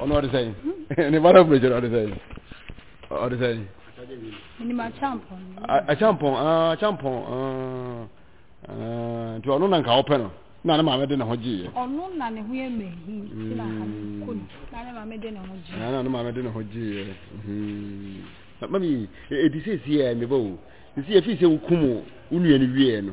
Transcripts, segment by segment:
ɔno ɔde sɛn ne ba na furujɛ ɔde sɛn ɔde sɛn. achampɔn achampɔn ah, achampɔn ah, ah, nti ɔno na nka ɔpɛ no na ne maame de ne ho gyeeɛ. ɔno na ne ho yɛ mɛhi ti na ha kɔ ni na ne maame de ne ho gyeeɛ. na ne maame de ne ho gyeeɛ mami edi sɛ esi yɛ meba o esi yɛ fi sɛ wokum wo nua no wie no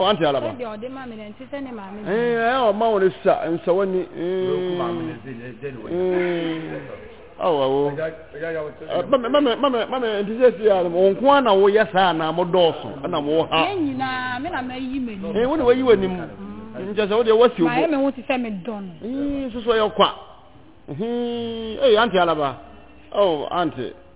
wante alaba ɛɛ ɔma wɔn sa nsa wɔn ni awo awo mame mame mame mame nti sɛ si a wɔn nko ara na wɔyɛ saa na wɔn dɔɔso ɛna wɔn ha ɛɛ wɔn na wɔyi wɔn anim nkyɛn sɛ wɔde wɔsi obo ɛɛ soso ɛyɛ kwa ɛɛ ɛyɛ ante alaba ɛɛ ante.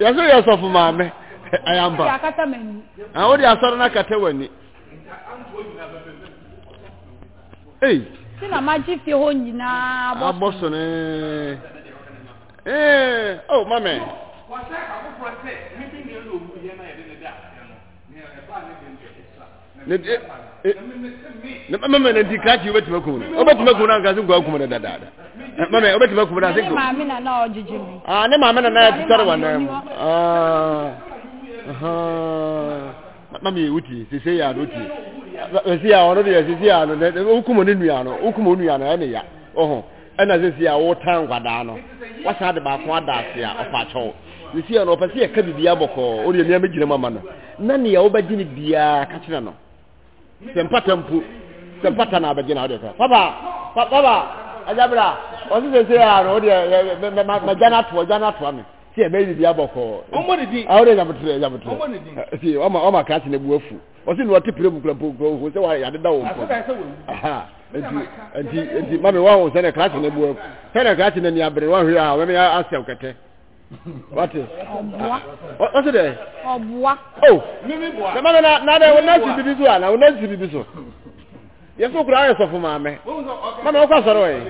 yɛsɛ yɛ sɔfo maame ayampa na wode asɔre no akata w'ani ei ti na magye fie hɔ nyinaa abɔ so ne ee o oh, mame ne de e, ne mama mɛ ne nti krakye obetuma kum no obetuma kum no anka se nkwa kum no dadaada mama obetuma kum no ase kum maame na na ɔgyegye mu aa ne maame na na ɛtetare wɔn nan mu aa mama yɛ wuti sese yɛ ano ti sese yɛ ano deɛ sese yɛ ano ne okum ne nua no okum onua no ɛne ya ɔho. ɛna sɛ si a wotan nkwadaa no wasan de baako ada ase a ɔpaakyɛw ne si a no ɔpɛ sɛ yɛka biribi abɔkɔɔ ɔdeɛ mmea mɛgyina mu ama no na nea wobɛgye no biara ka kyerɛ no sɛ mpata mpo sɛ mpata na abɛgye na wode ka papa papa agya bra ɔse sɛ sɛ a no wodeɛ magya no atoa gya no atoa me sɛ ɛbɛyɛ biribi abɔkɔɔ wode nyabotrɛ nyabotrɛ ɔma kra se no bu afu ɔsi na ɔte pere mu kura mpo kura ohun sɛ wa yade da wɔn fam aha nti nti nti mami wa wɔn sɛnɛ kilasi na ebu sɛnɛ kilasi na ni abere wa hwɛ a wɔn yɛ asɛw kɛtɛ wati ɔsi dɛ ɔbua o na mami na na dɛ wɔn nasi bibi so a na wɔn nasi bibi so yɛsɛ kura ayɛ sɔfo maame mami ɔkɔ asɔre wɔ yɛ.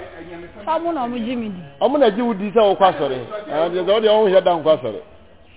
ɔmo na ɔmo gyi mi di. ɔmo na gyi wo di sɛ ɔkɔ asɔre ɛɛ ɔmo deɛ ɔmo yɛ dan kɔ asɔre.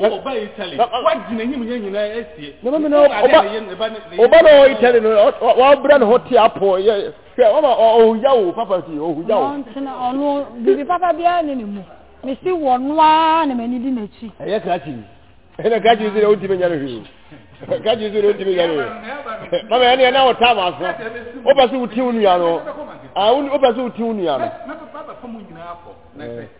Sɛ ɔba yɛ Italy, wagyina enyim yɛn nyinaa esie. Na mami na ɔba ɔba na ɔyɛ Italy no wabra ne ho te apɔ yɛ hwɛ ɔma ɔhuya o papa ti ɔhuya o. Ɔntena ɔno bibi papa biara ne ne mu. Mesi wɔ no ara na m'ani di n'akyi. Ɛyɛ krakye yi. Ɛna krakye yi sɛ na ɔntumi nyɛ no hwee o. Krakye yi sɛ na ɔntumi nyɛ no hwee. Mama ɛne ɛna ɔtaa ma so. Wopɛ sɛ wotiw nua no. Wopɛ sɛ wotiw nua no.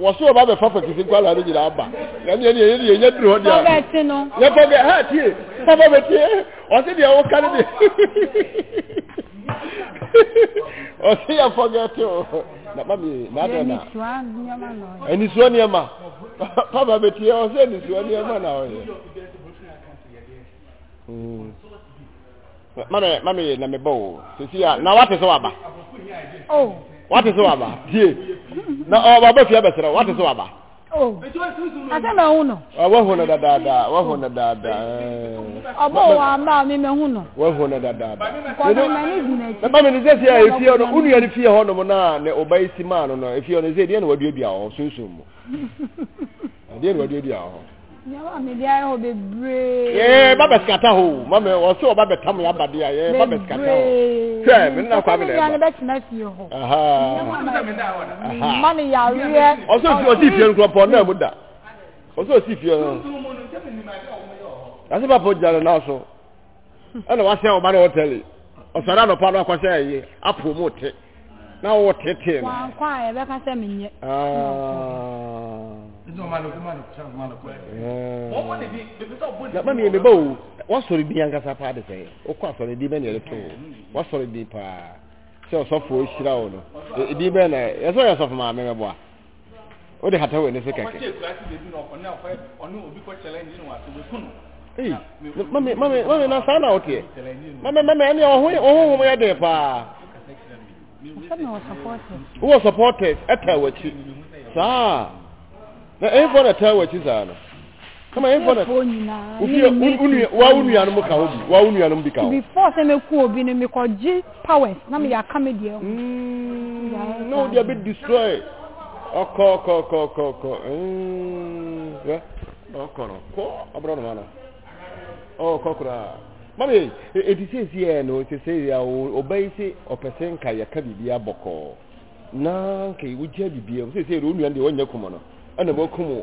wɔso wɔba bɛfa pakisi nkwadaa no nyinaa ba ɛnneɛ ne yɛyɛ yɛnya duru hɔ deɛ fɔgɛte no yɛ fɔgɛ ha tie papa bɛ tie ɔse deɛ woka no deɛ ɔse yɛ fɔgɛte o na ma mi na adɛ na anisua nneɛma papa bɛ tie ɔse anisua nneɛma na ɔyɛ. mame mame yɛ na mebɔ o sisi a na wate sɛ waba oh. wate sɛ waba tie na ɔbaba fie abɛsrɛ wate sɛ waba oh. asɛ na ɔhu no wahu no dadaadaa wahu no dadaadaa ɔbɔ wɔ ama a memɛhu no wahu no dadaadaa mɛba me ne sɛ sie a ɛfie hɔ no wo nua no fie hɔ nom no a ne ɔba yi si maa no no ɛfie hɔ no sɛ deɛ na waduadua ɔ sunsum mu ɛdeɛ na ɔde adi ahɔ yɛba mede ayɛ hɔ bebree yɛ ba bɛsikata hɔ ma mɛ ɔsɛ ɔba bɛtam yɛ aba deɛ yɛ ba bɛsikata hɔ sɛ me nna kwa me na ɛba bɛtena fie hɔ ma no yareɛ ɔsɛ ɔsi fie no kurɔpɔ na mu da ɔsɛ ɔsi fie no ase ba pɔ gyare na so ɛna wasɛn ɔba no hotel yi ɔsɔre anɔpa no akɔsɛ ɛyɛ apo mu te na wɔwɔ tetee no. wankɔ a yɛbɛka sɛ menyɛ. ma ne yɛmeba o wasɔre din ankasa paa de sɛ wokɔ asɔre din bɛne yɛde to wasɔre din paa sɛ ɔsɔfoɔ hyira wo no ɛdin bɛɛ na ɛsɛ ɔyɛ sɔfo maa memɛboa o de hata w'ani so kɛkɛ mame mame mame na saa na woteɛ mame mame ɛne ɔho ɔhohom yɛ den paa wowɔ supporters ɛtaa w'akyi saa na ɛmfoɔ na ɛtaa w'akyi saa no Sukuufoɔ nyinaa ne me metiifoɔ nyinaa to be four sɛ mɛku obi no mekɔgye powers na meyɛ aka me deɛ ho na wode abɛ destroy ɔkɔ ɔkɔ ɔkɔ ɔkɔ ɔkɔ ɛ ɔkɔ no kɔ abrɔ no ma no ɔkɔ koraa mami eti sisi yɛ no sisi yɛ ɔbɛ yi se ɔpɛ se nka yɛ ka bibi abɔkɔɔ na nka yɛ wogya bibi yɛ sisi yɛ onua deɛ wɔnyɛ kɔmɔ no ɛna wɔkum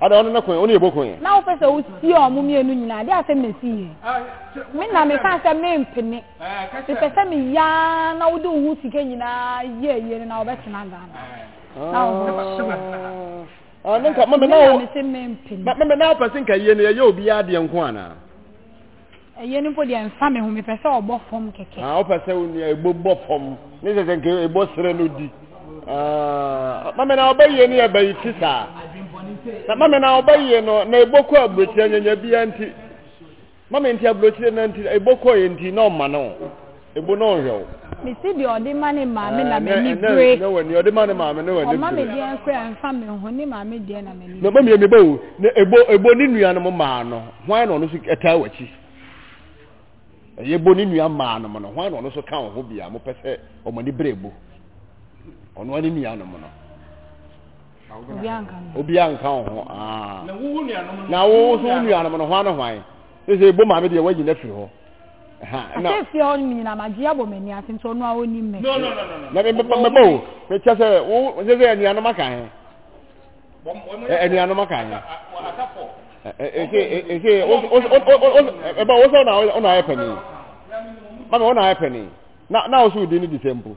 ada ɔno ne ko yɛ ɔno yɛ boko yɛ. na wopɛ sɛ wosie wɔn mmienu nyinaa de asɛm na esi yɛ me na me ka sɛ me mpene mepɛ sɛ me yaa na wode wo ho sika nyinaa yɛ yie no na wɔbɛtena ghana ah. na wɔn ho kyerɛ. Ah, ne nka mame na wo mame na wopɛ sɛ nka yie no yɛyɛ obiara deɛ nko anaa. Ɛyɛ no mpo deɛ nfa me ho mepɛ sɛ ɔbɔ fam kɛkɛ. Ah, wopɛ sɛ wo nua ebo bɔ fam ne sɛ sɛ nka ebo serɛ no di. Ah, mame na ɔbɛyie ne ɛbɛ yi ti saa. Na mame na ɔbɛyie no na ebo kɔ aburokyire nyanya bia nti. Mame nti aburokyire na nti ebo kɔ yɛ nti na ɔma no. Ebo na ɔhwɛ wo. Mesi deɛ ɔde ma ne maame na m'ani bere. Ɛnɛ wɔ ni ɔde ma ne maame na w'ani bere. Ɔma me deɛ nkora ɛnfa me ho ne maame deɛ na m'ani bere. Mami ɛmi bɛ o na ebo ebo ne nua no mo maa no hwan na ɔno so ɛtaa w'akyi. Ɛyɛ ebo ne nua maa no mo no hwan na ɔno so ka ho bia mo pɛ sɛ ɔmo ani bere ebo ɔno ne nua no mo no obi anka ho na wowo so wo nuanom no hwan no hwan sese ebo maame deɛ wayi n'afiri hɔ. ɛna ase fie hɔ nom nyinaa ma gye abɔ m'ani ase nti ɔno a ɔni mmɛ. no no no no. na mi bɛ mɛ bɔ o mɛ kyɛ sɛ wo sese ɛnuanom aka hɛn ɛnuanom aka hɛn. ese ese o o o o ɛbɛ wosɛ ɔna ɔna ayɛ pɛni mami ɔna ayɛ pɛni na na ɔsɛ odi ni di sɛ mpo.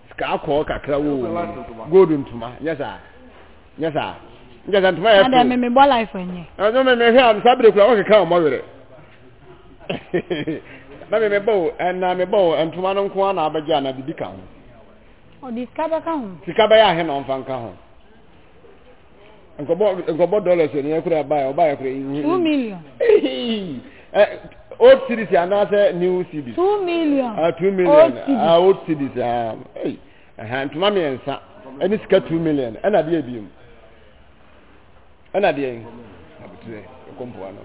Sika kɔɔ kakra wo gold ntoma nyɛ saa nyɛ saa nyɛ saa ntoma yɛ so. Adé mi mi bɔ life ɛnyɛ. Ɛnu mi mi hwɛ am sábìrì kura wọn keka ɔmɔ werɛ na mi mi bɔ o ɛna mi bɔ o ntoma no nko ana abɛgye ana bibi ka ho. Ɔdi sika bɛ ka ho. Sika bɛ yɛ ahe na ɔnfa nka ho. nkɔbɔ nkɔbɔ dollars ni ɛkura ba yɛ ɔba yɛ kura yi. two million. ɛ old series anaasɛ new series. two million. ah two million ah old series ah ɛyi ɛhɛn ntoma mmiɛnsa ɛne sika two million ɛna adeɛ bi mu ɛna adeɛ yi abutuɛ ɛkɔmpoa no.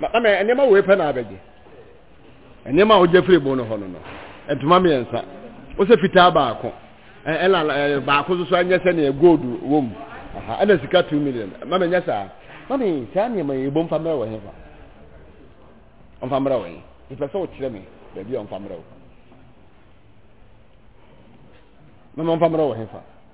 maame nneɛma wo epɛ na abɛgye. nneɛma a wogya firi bon no hɔ no no ntoma mmiɛnsa wosɛ fitaa baako ɛna baako nso so anyɛ sɛnea gold wɔ mu ɛna sika two million ma menyɛ saa ma me saa nneɛma yɛ bom fa mmerɛ wɔ he fa ɔmfa mmerɛ wɔ he mepɛ sɛ wokyerɛ me baabi a ɔmfa mmerɛ wɔ ma me ɔmfa mmerɛ wɔ he fa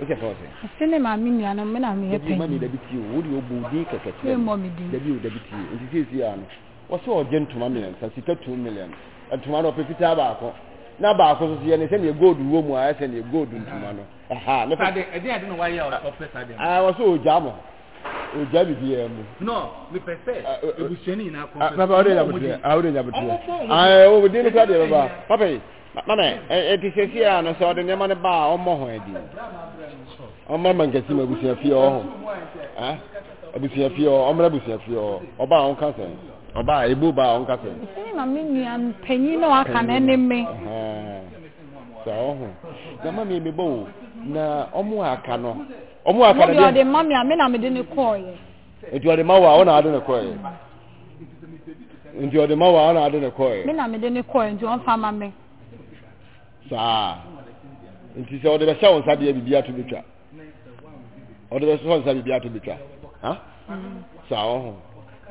Ɔse ne maame nuanom me na meyɛ panyin. Memmɔ me din. Wɔse ɔgye ntoma mmiɛnsa, sika two million. Ntoma no ɔpɛ fitaa baako. Na baako nso yɛ ne sɛ neɛ gold wɔ mu a ɛsɛ neɛ gold ntoma no. Aha. Ne fa. Sade, ɛdeɛ ade na wayɛ a ɔsɔ pɛ sade. Ah, wɔse ɔgya mo. Ɔgya bibiara mu. No, me pɛ sɛ. Ebusua ne nyinaa kɔn. Papa, ɔde nyaboteɛ. Ah, ɔde nyaboteɛ. Ɔmo bɔ ɔmo. Ah, ɔmo de ne kura deɛ baba. Papa yi, Mame, ɛti sɛsi a no sɛ ɔde nneɛma no baa ɔmmɔ ho adi. Ɔmma mankasi ma abusua fie ɔho. Abusua fie ɔ, ɔmmra abusua fie ɔ, ɔba a ɔnka sɛn. Ɔba a ebu ba a ɔnka sɛn. Sɛn na me nua panyin na waka no ne me. Sɛ ɔho. Na mame mebɔ o, na ɔmo aka no. Ɔmo aka no deɛ. Ɔmo deɛ ɔde mame a me na mede ne kɔɔ yɛ. nti ɔde ma wo a ɔna ade ne kɔɛ nti ɔde ma wo a ɔna ade ne kɔɛ me na mede ne kɔɛ nti ɔmfa ma me saa nti sɛ ɔde bɛhyɛ wo nsa deɛ biribi ato bɛtwa ɔde bɛhyɛ wo nsa biribi ato bɛtwa ha saa ɔho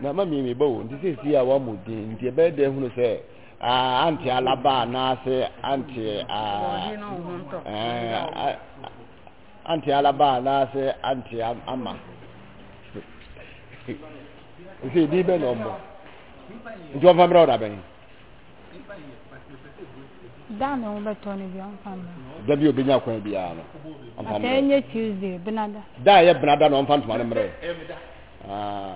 na ma mmienu ba wo nti sɛ ɛsi a woamɔ din nti ɛbɛyɛ dɛ hunu sɛ Ah, anti alaba anaasɛ anti ah, eh, Ante alaba anaasɛ ante ama. Ɛsɛ ɛdi bɛ na ɔmmɔ. Nti ɔmfa mmerɛ ɔda bɛn. Da na ɔbɛtɔ no bi ɔmfa mmerɛ. Da bi ɔbɛnya kwan biara no. Ɔmfa mmerɛ. Atɛ nyɛ Tuesday, benada. Da a ɛyɛ benada na ɔmfa ntoma no mmerɛ. Ah.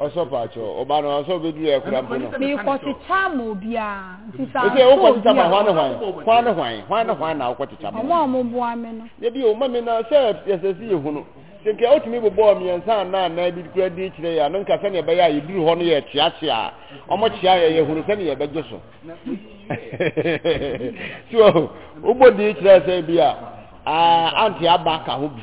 ɔsɔ paakyɛ ɔba no ɔsɔ bɛduru ɛkora mpo no mekɔkyekyɛ ama obiaa nti sɛ ɛsɛ wokɔkyekyɛ ma hwan ne hwan hwan ne hwan hwan ne hwan na wokɔkyekyɛ ma ɔmo a ɔmoboa me no yɛbi ɔma me na sɛ yɛsɛ si yɛ hunu sɛ nka wotumi bobɔɔ mmiɛnsa anaa anaa bi kura di kyerɛ yɛ ano nka sɛneɛ ɛbɛyɛ a yɛduru hɔ no yɛ kyeakyea a ɔmo kyea yɛ yɛhunu sɛneɛ yɛbɛgye so so wobɔ di kyerɛ sɛ bi a ante aba ka ho bi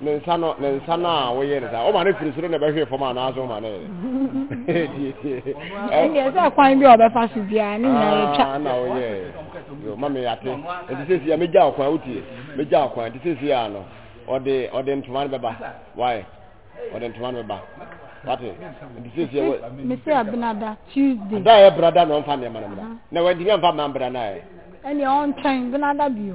Ne nsa no, ne nsa no a woyɛ ne saa, ɔma no firi soro na ɛbɛhwee fam anaasɛ ɔma no yɛ. Ɛndeɛ sɛ kwan bi a ɔbɛfa so biara ne nyinaa yɛtwa. Ah, na woyɛ. Yo, ma me yate. Nti sɛ sia megya ɔkwan wotie. Megya ɔkwan. Nti sɛ sia no, ɔde ɔde ntoma no bɛba. Why? Ɔde ntoma no bɛba. Wate? Nti sɛ sia wɔ. Mese abinada Tuesday. Da yɛ brada na ɔmfa nneɛma no mra. Na wɔntumi amfa mma mbra na yɛ. Ɛndeɛ ɔntwɛn binada bio.